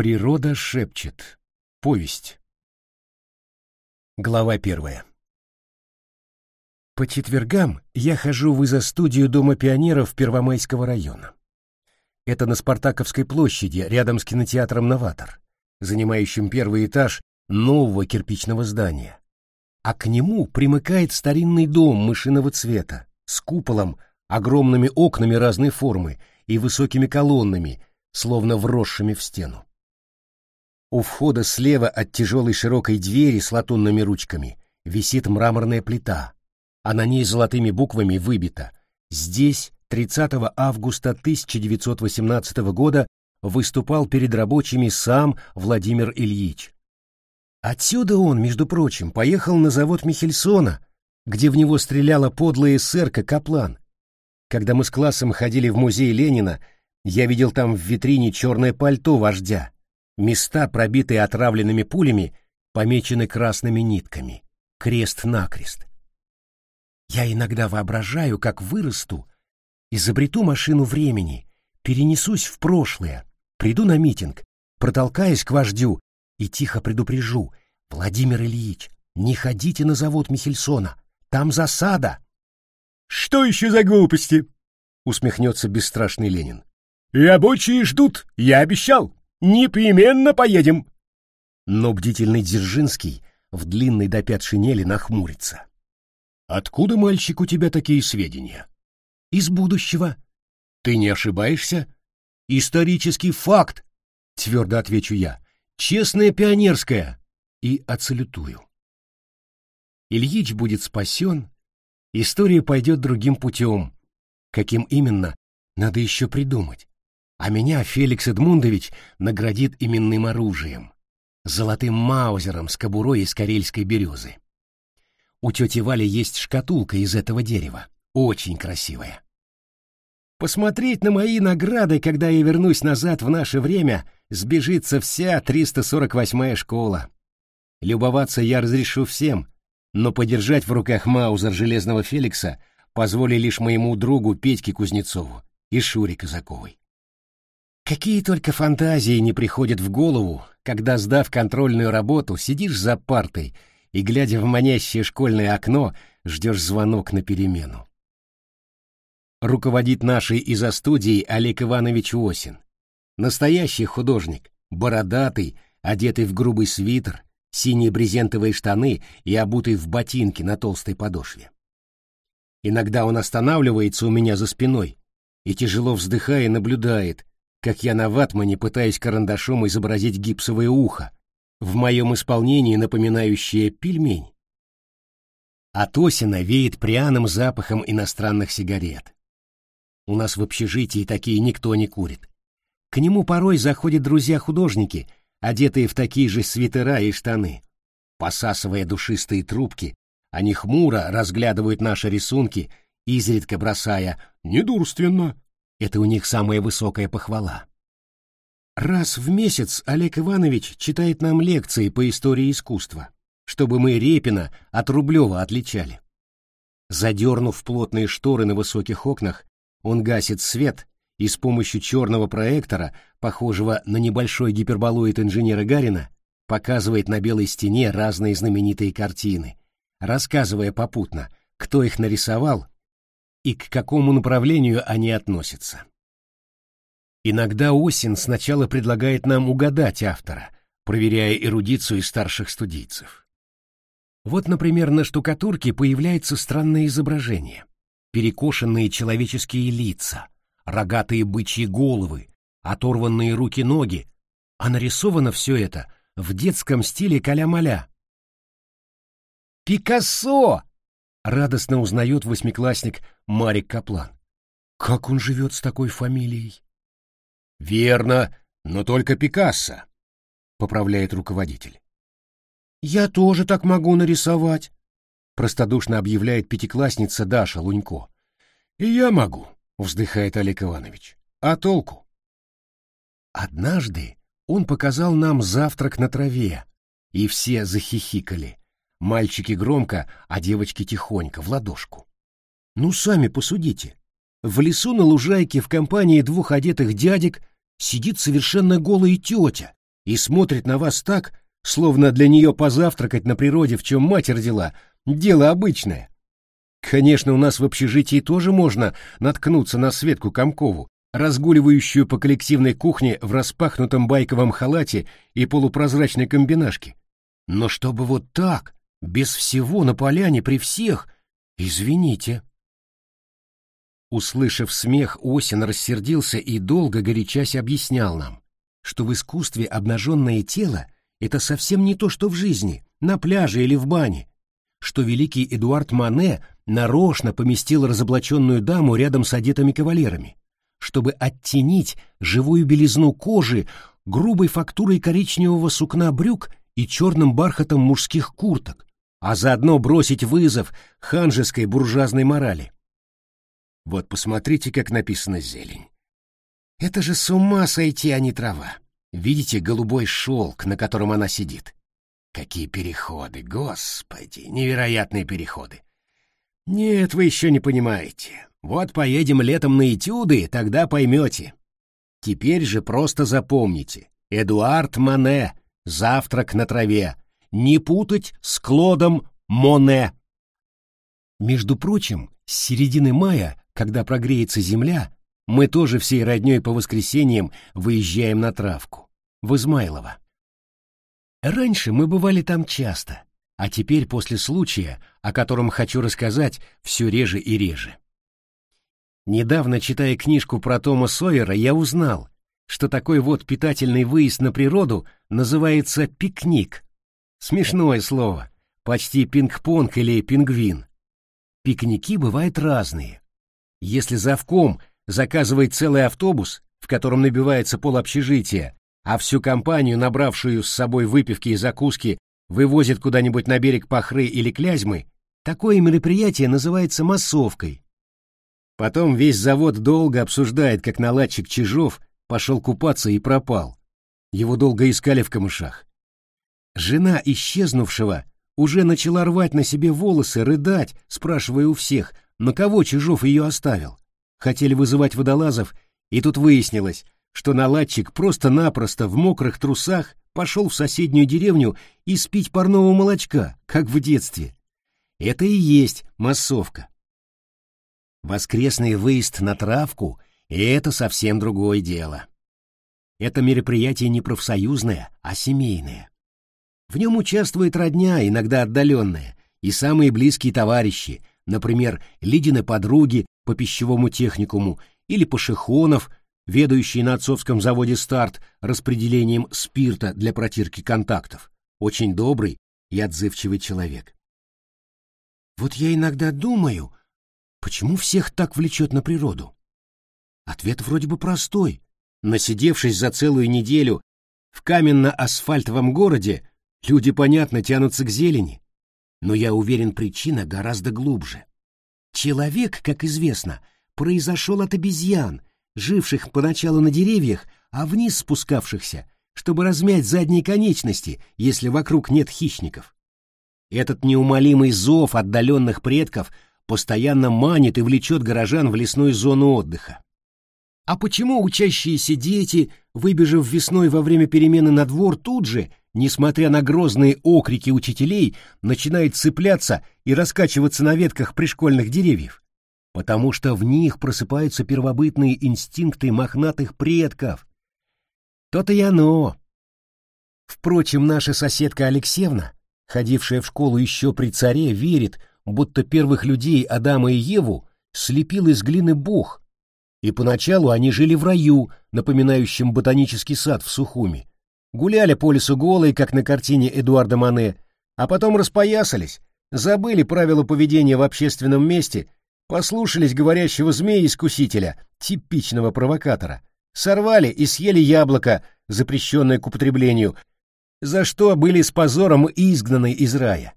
Природа шепчет. Повесть. Глава первая. По четвергам я хожу в изо-студию Дома пионеров Первомайского района. Это на Спартаковской площади, рядом с кинотеатром «Новатор», занимающим первый этаж нового кирпичного здания. А к нему примыкает старинный дом мышиного цвета с куполом, огромными окнами разной формы и высокими колоннами, словно вросшими в стену. У входа слева от тяжелой широкой двери с латунными ручками висит мраморная плита, а на ней золотыми буквами выбито «Здесь 30 августа 1918 года выступал перед рабочими сам Владимир Ильич». Отсюда он, между прочим, поехал на завод Михельсона, где в него стреляла подлая эсерка Каплан. Когда мы с классом ходили в музей Ленина, я видел там в витрине черное пальто вождя. Места, пробитые отравленными пулями, помечены красными нитками. Крест-накрест. Я иногда воображаю, как вырасту, изобрету машину времени, перенесусь в прошлое, приду на митинг, протолкаюсь к вождю и тихо предупрежу, Владимир Ильич, не ходите на завод Михельсона, там засада. Что еще за глупости? Усмехнется бесстрашный Ленин. Рабочие ждут, я обещал. Непременно поедем. Но бдительный Дзержинский в длинной до пят шинели нахмурится. Откуда, мальчик, у тебя такие сведения? Из будущего. Ты не ошибаешься? Исторический факт, твердо отвечу я. Честная пионерская. И отсалютую. Ильич будет спасен, история пойдет другим путем. Каким именно, надо еще придумать а меня Феликс Эдмундович наградит именным оружием — золотым маузером с кобурой из карельской березы. У тети Вали есть шкатулка из этого дерева, очень красивая. Посмотреть на мои награды, когда я вернусь назад в наше время, сбежится вся 348-я школа. Любоваться я разрешу всем, но подержать в руках маузер Железного Феликса позволили лишь моему другу Петьке Кузнецову и Шуре Казаковой. Какие только фантазии не приходят в голову, когда, сдав контрольную работу, сидишь за партой и, глядя в манящее школьное окно, ждешь звонок на перемену. Руководит нашей изо студии Олег Иванович Осин. Настоящий художник, бородатый, одетый в грубый свитер, синие брезентовые штаны и обутый в ботинки на толстой подошве. Иногда он останавливается у меня за спиной и, тяжело вздыхая, наблюдает, как я на ватмане пытаюсь карандашом изобразить гипсовое ухо, в моем исполнении напоминающее пельмень. От Осина веет пряным запахом иностранных сигарет. У нас в общежитии такие никто не курит. К нему порой заходят друзья-художники, одетые в такие же свитера и штаны. Посасывая душистые трубки, они хмуро разглядывают наши рисунки, изредка бросая «недурственно», это у них самая высокая похвала. Раз в месяц Олег Иванович читает нам лекции по истории искусства, чтобы мы Репина от Рублева отличали. Задернув плотные шторы на высоких окнах, он гасит свет и с помощью черного проектора, похожего на небольшой гиперболоид инженера Гарина, показывает на белой стене разные знаменитые картины, рассказывая попутно, кто их нарисовал и к какому направлению они относятся. Иногда Осин сначала предлагает нам угадать автора, проверяя эрудицию старших студийцев. Вот, например, на штукатурке появляется странное изображение. Перекошенные человеческие лица, рогатые бычьи головы, оторванные руки-ноги, а нарисовано все это в детском стиле каля-маля. «Пикассо!» — радостно узнает восьмиклассник Марик Каплан. Как он живет с такой фамилией? Верно, но только Пикассо, поправляет руководитель. Я тоже так могу нарисовать, простодушно объявляет пятиклассница Даша Лунько. И я могу, вздыхает Олег Иванович. А толку? Однажды он показал нам завтрак на траве, и все захихикали. Мальчики громко, а девочки тихонько, в ладошку. Ну, сами посудите. В лесу на лужайке в компании двух одетых дядек сидит совершенно голая тетя и смотрит на вас так, словно для нее позавтракать на природе, в чем мать родила, дело обычное. Конечно, у нас в общежитии тоже можно наткнуться на Светку Комкову, разгуливающую по коллективной кухне в распахнутом байковом халате и полупрозрачной комбинашке. Но чтобы вот так, без всего на поляне при всех, извините. Услышав смех, Осин рассердился и долго горячась объяснял нам, что в искусстве обнаженное тело — это совсем не то, что в жизни, на пляже или в бане, что великий Эдуард Мане нарочно поместил разоблаченную даму рядом с одетыми кавалерами, чтобы оттенить живую белизну кожи грубой фактурой коричневого сукна брюк и черным бархатом мужских курток, а заодно бросить вызов ханжеской буржуазной морали. Вот посмотрите, как написано зелень. Это же с ума сойти, а не трава. Видите голубой шелк, на котором она сидит? Какие переходы, господи, невероятные переходы. Нет, вы еще не понимаете. Вот поедем летом на этюды, тогда поймете. Теперь же просто запомните. Эдуард Мане, «Завтрак на траве». Не путать с Клодом Моне. Между прочим, с середины мая, когда прогреется земля, мы тоже всей родней по воскресеньям выезжаем на травку, в Измайлово. Раньше мы бывали там часто, а теперь после случая, о котором хочу рассказать, все реже и реже. Недавно, читая книжку про Тома Сойера, я узнал, что такой вот питательный выезд на природу называется пикник. Смешное слово, почти пинг-понг или пингвин. Пикники бывают разные. Если завком заказывает целый автобус, в котором набивается пол общежития, а всю компанию, набравшую с собой выпивки и закуски, вывозит куда-нибудь на берег Пахры или Клязьмы, такое мероприятие называется массовкой. Потом весь завод долго обсуждает, как наладчик Чижов пошел купаться и пропал. Его долго искали в камышах. Жена исчезнувшего уже начала рвать на себе волосы, рыдать, спрашивая у всех, на кого Чижов ее оставил. Хотели вызывать водолазов, и тут выяснилось, что наладчик просто-напросто в мокрых трусах пошел в соседнюю деревню и спить парного молочка, как в детстве. Это и есть массовка. Воскресный выезд на травку — это совсем другое дело. Это мероприятие не профсоюзное, а семейное. В нем участвует родня, иногда отдаленная, и самые близкие товарищи, например, Лидины подруги по пищевому техникуму или Пашихонов, ведающий на отцовском заводе «Старт» распределением спирта для протирки контактов. Очень добрый и отзывчивый человек. Вот я иногда думаю, почему всех так влечет на природу? Ответ вроде бы простой. Насидевшись за целую неделю в каменно-асфальтовом городе, люди, понятно, тянутся к зелени. Но я уверен, причина гораздо глубже. Человек, как известно, произошел от обезьян, живших поначалу на деревьях, а вниз спускавшихся, чтобы размять задние конечности, если вокруг нет хищников. Этот неумолимый зов отдаленных предков постоянно манит и влечет горожан в лесную зону отдыха. А почему учащиеся дети, выбежав весной во время перемены на двор, тут же, несмотря на грозные окрики учителей, начинают цепляться и раскачиваться на ветках пришкольных деревьев? Потому что в них просыпаются первобытные инстинкты мохнатых предков. То-то и оно. Впрочем, наша соседка Алексеевна, ходившая в школу еще при царе, верит, будто первых людей Адама и Еву слепил из глины Бог, и поначалу они жили в раю, напоминающем ботанический сад в Сухуми. Гуляли по лесу голые, как на картине Эдуарда Мане, а потом распоясались, забыли правила поведения в общественном месте, послушались говорящего змея-искусителя, типичного провокатора, сорвали и съели яблоко, запрещенное к употреблению, за что были с позором изгнаны из рая.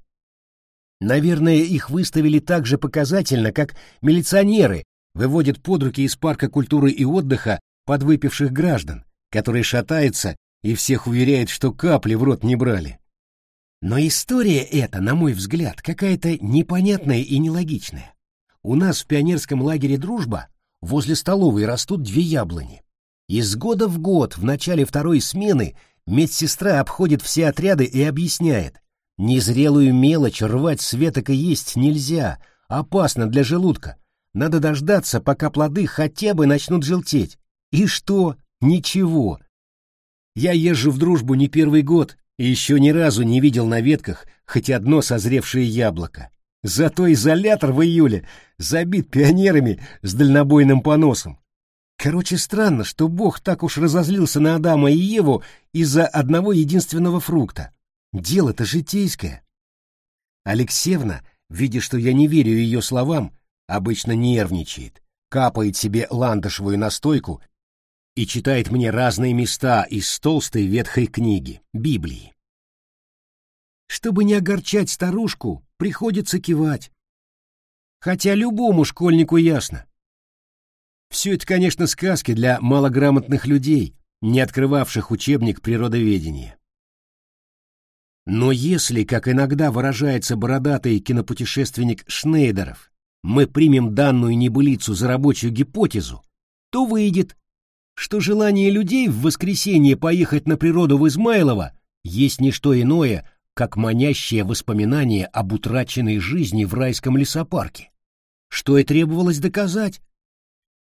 Наверное, их выставили так же показательно, как милиционеры, выводит под руки из парка культуры и отдыха подвыпивших граждан, которые шатаются и всех уверяют, что капли в рот не брали. Но история эта, на мой взгляд, какая-то непонятная и нелогичная. У нас в пионерском лагере «Дружба» возле столовой растут две яблони. Из года в год в начале второй смены медсестра обходит все отряды и объясняет. Незрелую мелочь рвать с веток и есть нельзя, опасно для желудка. Надо дождаться, пока плоды хотя бы начнут желтеть. И что? Ничего. Я езжу в дружбу не первый год и еще ни разу не видел на ветках хоть одно созревшее яблоко. Зато изолятор в июле забит пионерами с дальнобойным поносом. Короче, странно, что Бог так уж разозлился на Адама и Еву из-за одного единственного фрукта. Дело-то житейское. Алексеевна, видя, что я не верю ее словам, обычно нервничает, капает себе ландышевую настойку и читает мне разные места из толстой ветхой книги, Библии. Чтобы не огорчать старушку, приходится кивать. Хотя любому школьнику ясно. Все это, конечно, сказки для малограмотных людей, не открывавших учебник природоведения. Но если, как иногда выражается бородатый кинопутешественник Шнейдеров, мы примем данную небылицу за рабочую гипотезу, то выйдет, что желание людей в воскресенье поехать на природу в Измайлово есть не что иное, как манящее воспоминание об утраченной жизни в райском лесопарке. Что и требовалось доказать.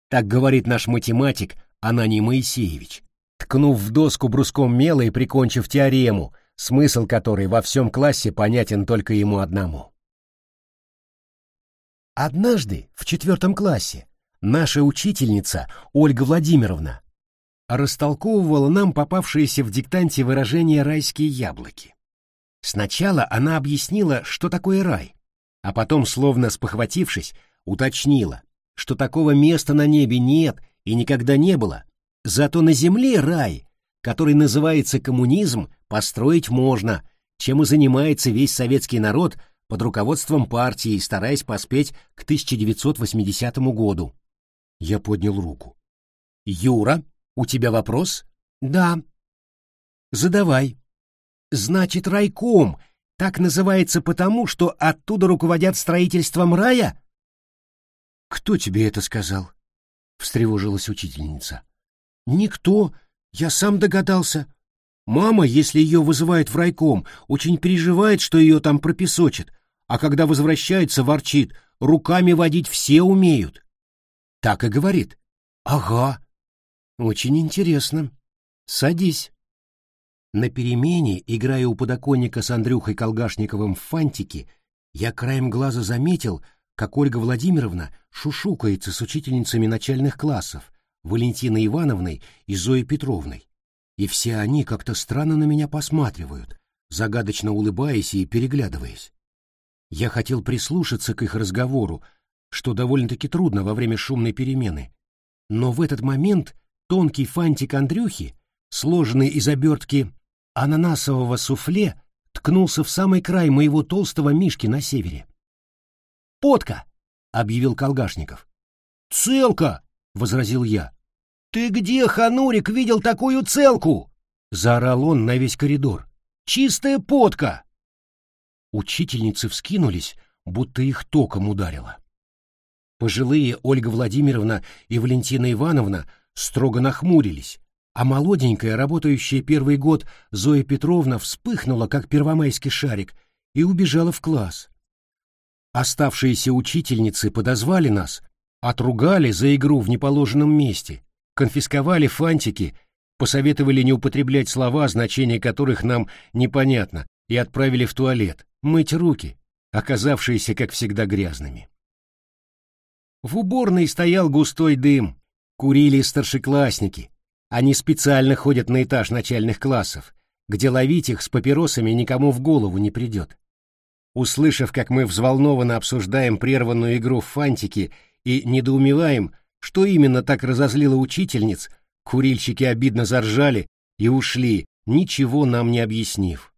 Так говорит наш математик Ананий Моисеевич, ткнув в доску бруском мела и прикончив теорему, смысл которой во всем классе понятен только ему одному. Однажды, в четвертом классе, наша учительница Ольга Владимировна растолковывала нам попавшиеся в диктанте выражения «райские яблоки». Сначала она объяснила, что такое рай, а потом, словно спохватившись, уточнила, что такого места на небе нет и никогда не было, зато на земле рай, который называется коммунизм, построить можно, чем и занимается весь советский народ под руководством партии, стараясь поспеть к 1980 году. Я поднял руку. «Юра, у тебя вопрос?» «Да». «Задавай». Значит, райком так называется потому, что оттуда руководят строительством рая? Кто тебе это сказал? встревожилась учительница. Никто, я сам догадался. Мама, если ее вызывают в райком, очень переживает, что ее там пропесочат, а когда возвращается, ворчит, руками водить все умеют. Так и говорит. Ага. Очень интересно. Садись. На перемене, играя у подоконника с Андрюхой Колгашниковым в фантики, я краем глаза заметил, как Ольга Владимировна шушукается с учительницами начальных классов, Валентиной Ивановной и Зоей Петровной. И все они как-то странно на меня посматривают, загадочно улыбаясь и переглядываясь. Я хотел прислушаться к их разговору, что довольно-таки трудно во время шумной перемены. Но в этот момент тонкий фантик Андрюхи, сложенный из обертки ананасового суфле ткнулся в самый край моего толстого мишки на севере. «Потка!» — объявил Колгашников. «Целка!» — возразил я. «Ты где, Ханурик, видел такую целку?» — заорал он на весь коридор. «Чистая потка!» Учительницы вскинулись, будто их током ударило. Пожилые Ольга Владимировна и Валентина Ивановна строго нахмурились, а молоденькая, работающая первый год Зоя Петровна вспыхнула, как первомайский шарик, и убежала в класс. Оставшиеся учительницы подозвали нас, отругали за игру в неположенном месте, конфисковали фантики, посоветовали не употреблять слова, значение которых нам непонятно, и отправили в туалет, мыть руки, оказавшиеся, как всегда, грязными. В уборной стоял густой дым, курили старшеклассники, они специально ходят на этаж начальных классов, где ловить их с папиросами никому в голову не придет. Услышав, как мы взволнованно обсуждаем прерванную игру в фантики и недоумеваем, что именно так разозлило учительниц, курильщики обидно заржали и ушли, ничего нам не объяснив.